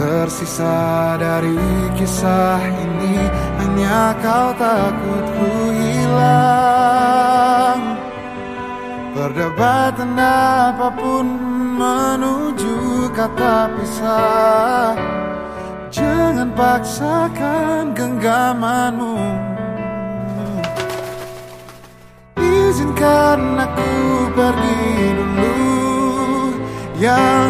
tersisa dari kisah ini hanya kau takut ku hilang. Perdebatan apa pun menuju kata pisah. Jangan paksakan genggamanmu. Izinkan aku pergi dulu. Yang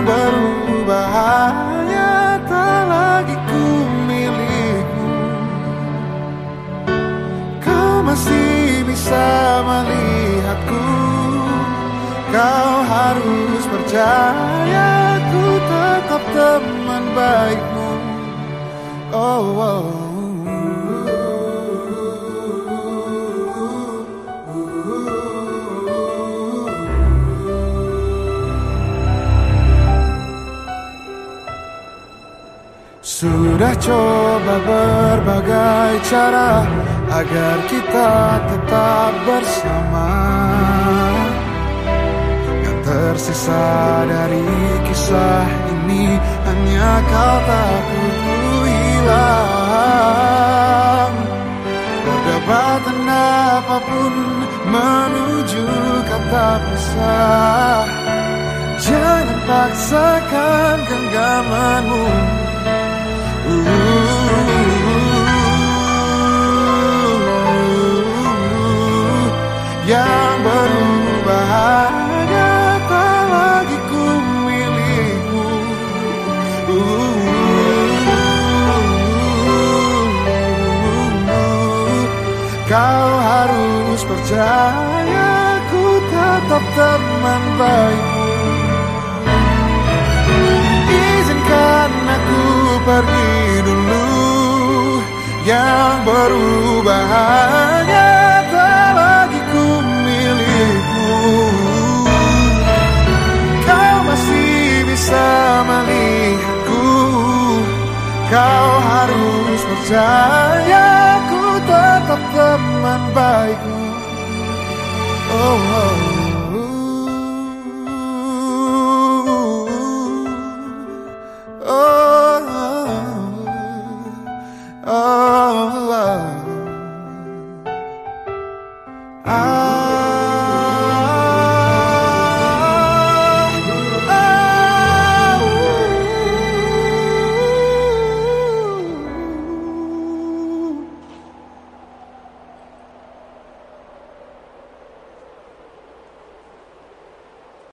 Kau harus percaya Ku tetap teman baikmu Oh, oh. Sudah coba berbagai cara agar kita tetap bersama. Tersisa dari kisah ini hanya kau takut ku hilang. Perdebatan apa pun menuju kata pisah. Jangan paksakan genggamanmu yang percaya ku tetap teman baikmu Izinkan aku pergi dulu. Yang berubah hanya tak lagi ku milikmu. Kau masih bisa melihatku. Kau harus percaya Ku tetap teman baikmu oh. oh.